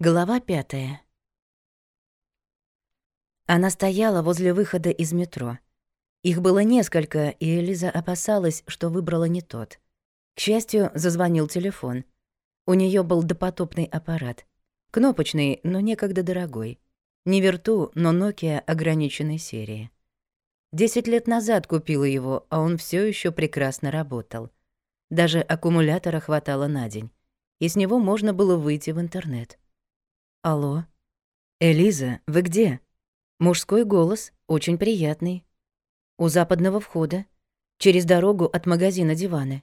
Глава пятая. Она стояла возле выхода из метро. Их было несколько, и Элиза опасалась, что выбрала не тот. К счастью, зазвонил телефон. У нее был допотопный аппарат. Кнопочный, но некогда дорогой. Не верту, но Nokia ограниченной серии. Десять лет назад купила его, а он все еще прекрасно работал. Даже аккумулятора хватало на день. И с него можно было выйти в интернет. Алло. Элиза, вы где? Мужской голос, очень приятный. У западного входа. Через дорогу от магазина диваны.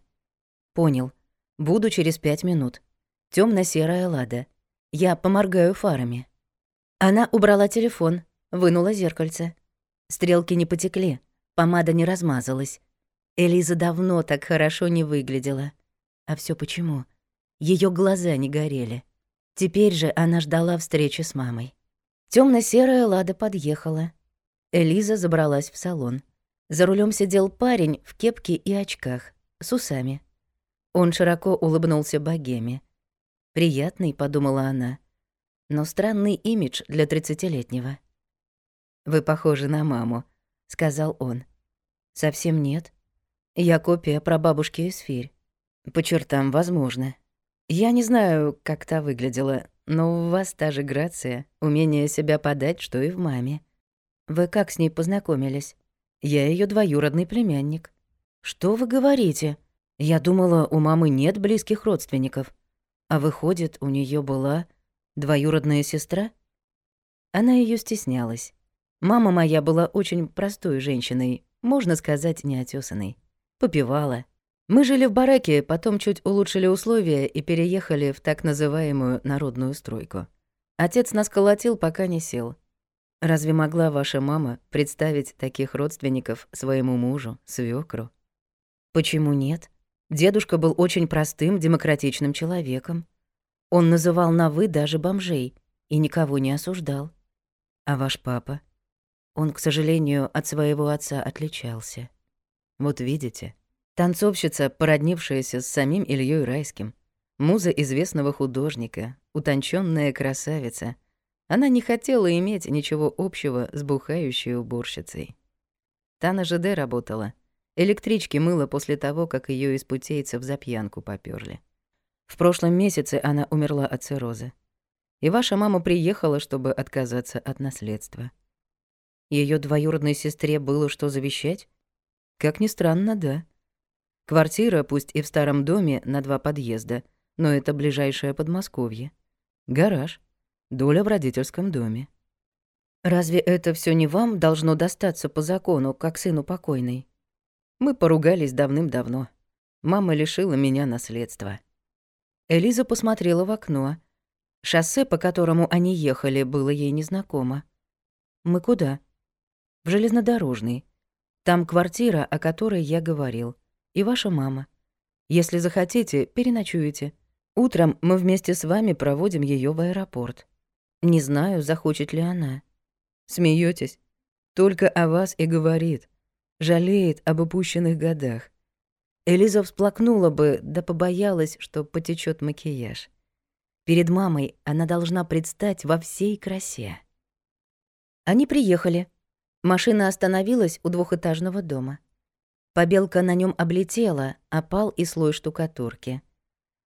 Понял. Буду через пять минут. темно серая лада. Я поморгаю фарами. Она убрала телефон, вынула зеркальце. Стрелки не потекли, помада не размазалась. Элиза давно так хорошо не выглядела. А все почему? Ее глаза не горели. Теперь же она ждала встречи с мамой. темно серая лада подъехала. Элиза забралась в салон. За рулем сидел парень в кепке и очках, с усами. Он широко улыбнулся богеме. «Приятный», — подумала она, — «но странный имидж для тридцатилетнего». «Вы похожи на маму», — сказал он. «Совсем нет. Я копия прабабушки Эсфирь. По чертам, возможно. Я не знаю, как та выглядела, но у вас та же грация, умение себя подать, что и в маме. Вы как с ней познакомились? Я ее двоюродный племянник. Что вы говорите? Я думала, у мамы нет близких родственников. А выходит, у нее была двоюродная сестра? Она ее стеснялась. Мама моя была очень простой женщиной, можно сказать, неотесанной. Попивала. Мы жили в бараке, потом чуть улучшили условия и переехали в так называемую народную стройку. Отец нас колотил, пока не сел. Разве могла ваша мама представить таких родственников своему мужу, свекру? Почему нет? Дедушка был очень простым, демократичным человеком. Он называл на «вы» даже бомжей и никого не осуждал. А ваш папа? Он, к сожалению, от своего отца отличался. Вот видите, танцовщица, породнившаяся с самим Ильей Райским, муза известного художника, утонченная красавица, она не хотела иметь ничего общего с бухающей уборщицей. Та на ЖД работала. Электрички мыла после того, как ее из путейцев за пьянку попёрли. В прошлом месяце она умерла от цирроза. И ваша мама приехала, чтобы отказаться от наследства. Ее двоюродной сестре было что завещать? Как ни странно, да. Квартира, пусть и в старом доме, на два подъезда, но это ближайшее Подмосковье. Гараж. Доля в родительском доме. Разве это все не вам должно достаться по закону, как сыну покойной? Мы поругались давным-давно. Мама лишила меня наследства. Элиза посмотрела в окно. Шоссе, по которому они ехали, было ей незнакомо. «Мы куда?» в железнодорожный. Там квартира, о которой я говорил, и ваша мама. Если захотите, переночуете. Утром мы вместе с вами проводим ее в аэропорт. Не знаю, захочет ли она. Смеетесь? Только о вас и говорит. Жалеет об упущенных годах. Элиза всплакнула бы, да побоялась, что потечет макияж. Перед мамой она должна предстать во всей красе. Они приехали. Машина остановилась у двухэтажного дома. Побелка на нем облетела, опал и слой штукатурки.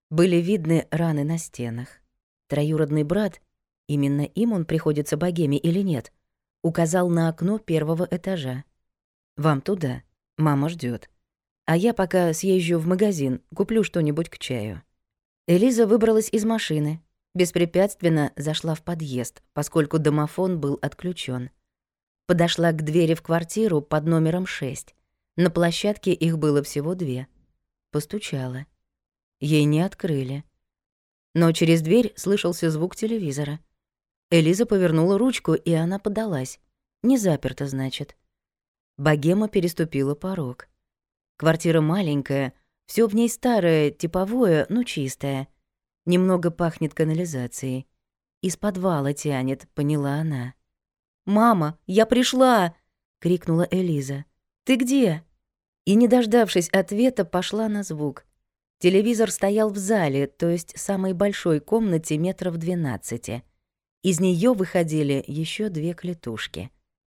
Были видны раны на стенах. Троюродный брат, именно им он приходится богеме или нет, указал на окно первого этажа. «Вам туда. Мама ждет. А я пока съезжу в магазин, куплю что-нибудь к чаю». Элиза выбралась из машины, беспрепятственно зашла в подъезд, поскольку домофон был отключен. Подошла к двери в квартиру под номером 6. На площадке их было всего две. Постучала. Ей не открыли. Но через дверь слышался звук телевизора. Элиза повернула ручку, и она подалась. Не заперта, значит. Богема переступила порог. Квартира маленькая, все в ней старое, типовое, но чистое. Немного пахнет канализацией. Из подвала тянет, поняла она. «Мама, я пришла!» — крикнула Элиза. «Ты где?» И, не дождавшись ответа, пошла на звук. Телевизор стоял в зале, то есть самой большой комнате метров 12. Из нее выходили еще две клетушки.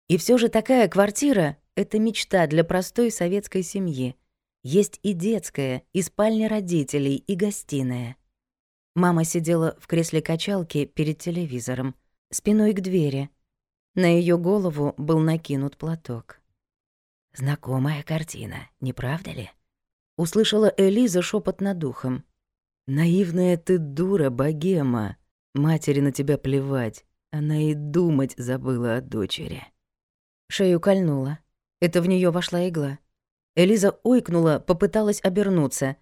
И все же такая квартира — это мечта для простой советской семьи. Есть и детская, и спальня родителей, и гостиная. Мама сидела в кресле качалки перед телевизором, спиной к двери. На ее голову был накинут платок. Знакомая картина, не правда ли? Услышала Элиза шепот над духом. Наивная ты дура, богема. Матери на тебя плевать. Она и думать забыла о дочери. Шею кольнула. Это в нее вошла игла. Элиза ойкнула, попыталась обернуться.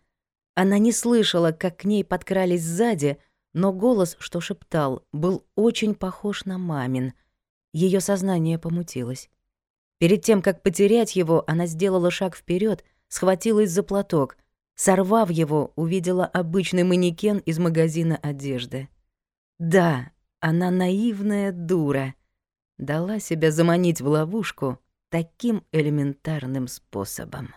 Она не слышала, как к ней подкрались сзади, но голос, что шептал, был очень похож на мамин. Ее сознание помутилось. Перед тем, как потерять его, она сделала шаг вперед, схватилась за платок. Сорвав его, увидела обычный манекен из магазина одежды. Да, она наивная дура. Дала себя заманить в ловушку таким элементарным способом.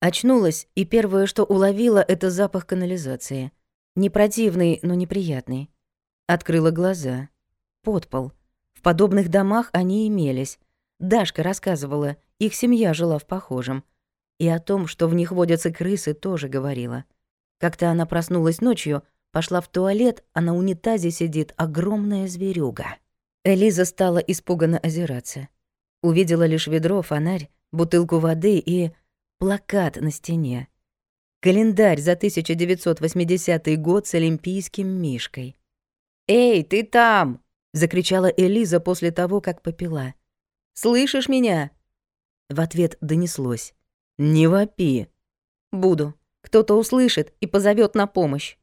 Очнулась, и первое, что уловила, это запах канализации. Не противный, но неприятный. Открыла глаза. Подпол. Подобных домах они имелись. Дашка рассказывала, их семья жила в похожем. И о том, что в них водятся крысы, тоже говорила. Как-то она проснулась ночью, пошла в туалет, а на унитазе сидит огромная зверюга. Элиза стала испуганно озираться. Увидела лишь ведро, фонарь, бутылку воды и плакат на стене. Календарь за 1980 год с олимпийским мишкой. «Эй, ты там!» — закричала Элиза после того, как попила. «Слышишь меня?» В ответ донеслось. «Не вопи». «Буду. Кто-то услышит и позовет на помощь».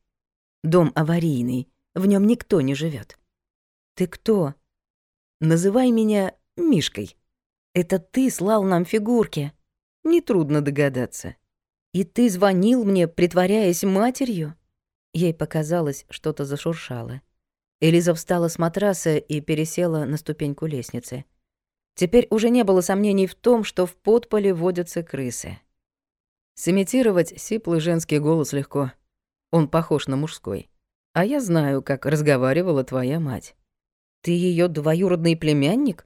Дом аварийный, в нем никто не живет. «Ты кто?» «Называй меня Мишкой. Это ты слал нам фигурки». Нетрудно догадаться. И ты звонил мне, притворяясь матерью? Ей показалось, что-то зашуршало. Элиза встала с матраса и пересела на ступеньку лестницы. Теперь уже не было сомнений в том, что в подполе водятся крысы. Сымитировать сиплый женский голос легко. Он похож на мужской. А я знаю, как разговаривала твоя мать. Ты ее двоюродный племянник?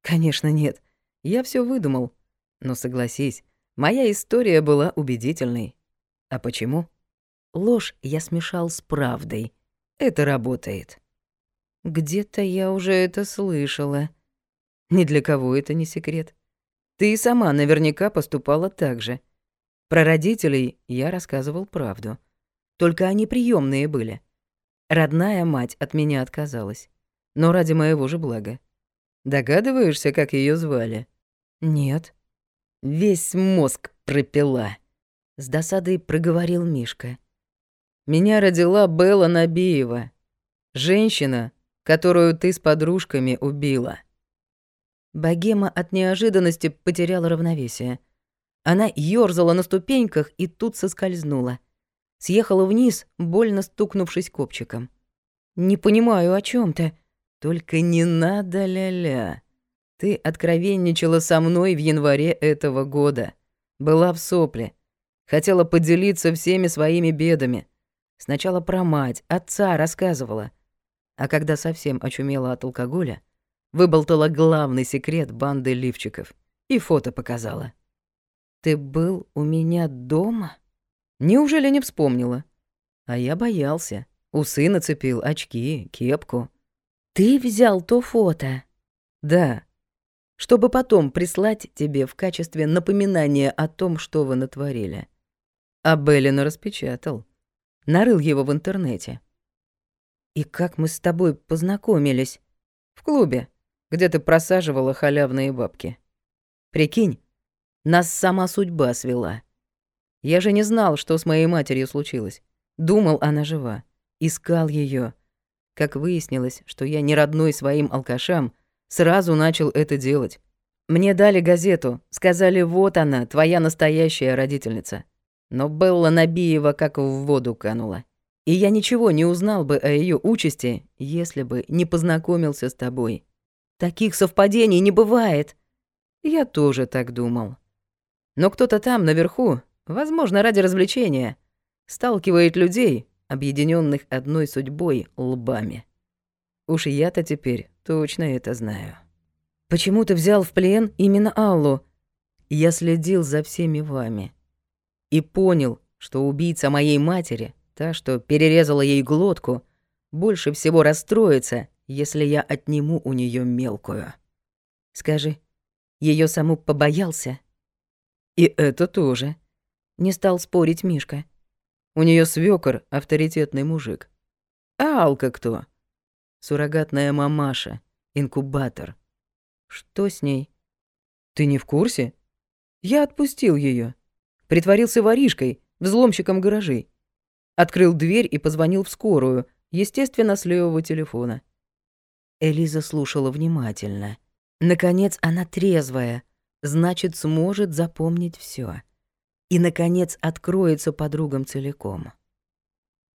Конечно, нет. Я все выдумал. Но согласись, моя история была убедительной. А почему? Ложь я смешал с правдой. Это работает. Где-то я уже это слышала. Ни для кого это не секрет. Ты и сама наверняка поступала так же. Про родителей я рассказывал правду. Только они приемные были. Родная мать от меня отказалась. Но ради моего же блага. Догадываешься, как ее звали? Нет. Весь мозг пропила. С досадой проговорил Мишка. Меня родила Белла Набиева. Женщина, которую ты с подружками убила. Богема от неожиданности потеряла равновесие. Она ёрзала на ступеньках и тут соскользнула. Съехала вниз, больно стукнувшись копчиком. «Не понимаю, о чем ты?» «Только не надо ля-ля. Ты откровенничала со мной в январе этого года. Была в сопле. Хотела поделиться всеми своими бедами. Сначала про мать, отца рассказывала. А когда совсем очумела от алкоголя, выболтала главный секрет банды лифчиков и фото показала. «Ты был у меня дома?» Неужели не вспомнила? А я боялся. Усы нацепил, очки, кепку. «Ты взял то фото?» «Да, чтобы потом прислать тебе в качестве напоминания о том, что вы натворили. А Беллина распечатал. Нарыл его в интернете. И как мы с тобой познакомились? В клубе, где ты просаживала халявные бабки. Прикинь, нас сама судьба свела. Я же не знал, что с моей матерью случилось. Думал, она жива. Искал ее. Как выяснилось, что я не родной своим алкашам — Сразу начал это делать. Мне дали газету, сказали, вот она, твоя настоящая родительница. Но Белла Набиева как в воду канула. И я ничего не узнал бы о ее участи, если бы не познакомился с тобой. Таких совпадений не бывает. Я тоже так думал. Но кто-то там, наверху, возможно, ради развлечения, сталкивает людей, объединенных одной судьбой, лбами. Уж я-то теперь точно это знаю. Почему ты взял в плен именно Аллу? Я следил за всеми вами и понял, что убийца моей матери, та, что перерезала ей глотку, больше всего расстроится, если я отниму у нее мелкую. Скажи, ее саму побоялся? И это тоже. Не стал спорить Мишка. У нее свёкор авторитетный мужик. А Алка кто? Суррогатная мамаша, инкубатор. Что с ней? Ты не в курсе? Я отпустил ее. Притворился воришкой, взломщиком гаражей. Открыл дверь и позвонил в скорую, естественно, с левого телефона. Элиза слушала внимательно. Наконец, она трезвая, значит, сможет запомнить все и, наконец, откроется подругам целиком.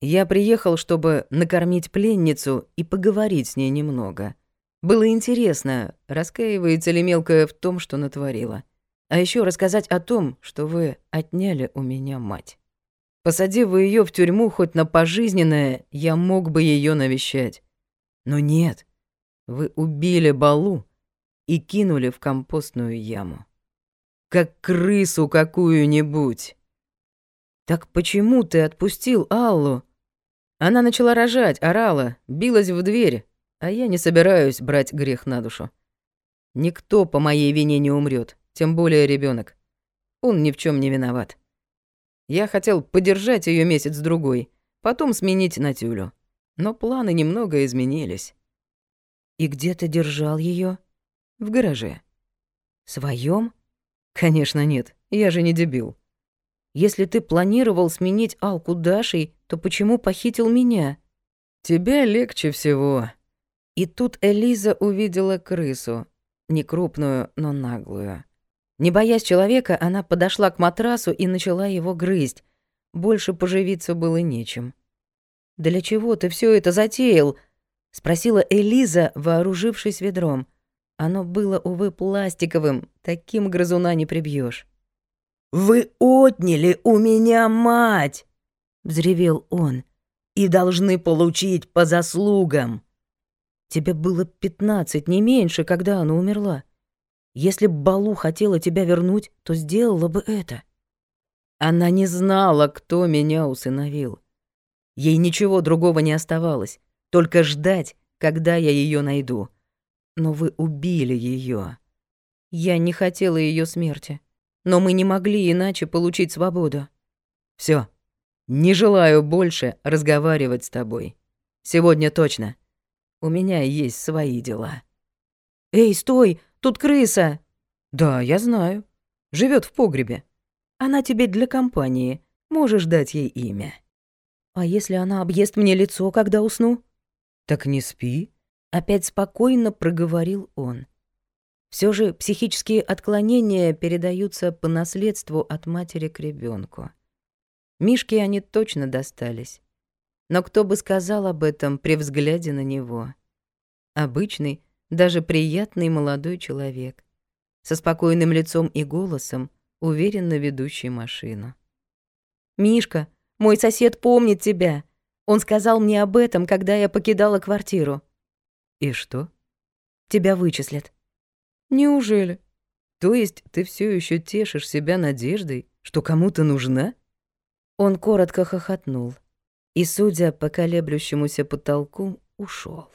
Я приехал, чтобы накормить пленницу и поговорить с ней немного. Было интересно, раскаивается ли мелкая в том, что натворила. А еще рассказать о том, что вы отняли у меня мать. Посадив вы ее в тюрьму хоть на пожизненное, я мог бы ее навещать. Но нет, вы убили Балу и кинули в компостную яму как крысу какую-нибудь. Так почему ты отпустил Аллу? Она начала рожать, орала, билась в дверь, а я не собираюсь брать грех на душу. Никто по моей вине не умрет, тем более ребенок. Он ни в чем не виноват. Я хотел подержать ее месяц-другой, потом сменить на тюлю. Но планы немного изменились. И где ты держал ее? В гараже. Своем? Конечно, нет. Я же не дебил. Если ты планировал сменить Алку Дашей, то почему похитил меня? Тебя легче всего. И тут Элиза увидела крысу. Не крупную, но наглую. Не боясь человека, она подошла к матрасу и начала его грызть. Больше поживиться было нечем. «Для чего ты все это затеял?» — спросила Элиза, вооружившись ведром. Оно было, увы, пластиковым, таким грызуна не прибьешь. «Вы отняли у меня мать!» — взревел он. «И должны получить по заслугам!» «Тебе было пятнадцать, не меньше, когда она умерла. Если б Балу хотела тебя вернуть, то сделала бы это». Она не знала, кто меня усыновил. Ей ничего другого не оставалось, только ждать, когда я ее найду но вы убили ее. Я не хотела ее смерти, но мы не могли иначе получить свободу. Все, не желаю больше разговаривать с тобой. Сегодня точно. У меня есть свои дела. Эй, стой, тут крыса. Да, я знаю. Живет в погребе. Она тебе для компании. Можешь дать ей имя. А если она объест мне лицо, когда усну? Так не спи. Опять спокойно проговорил он. Все же психические отклонения передаются по наследству от матери к ребенку. Мишке они точно достались. Но кто бы сказал об этом при взгляде на него? Обычный, даже приятный молодой человек, со спокойным лицом и голосом, уверенно ведущий машину. «Мишка, мой сосед помнит тебя. Он сказал мне об этом, когда я покидала квартиру. И что? Тебя вычислят. Неужели? То есть ты все еще тешишь себя надеждой, что кому-то нужна? Он коротко хохотнул и, судя по колеблющемуся потолку, ушел.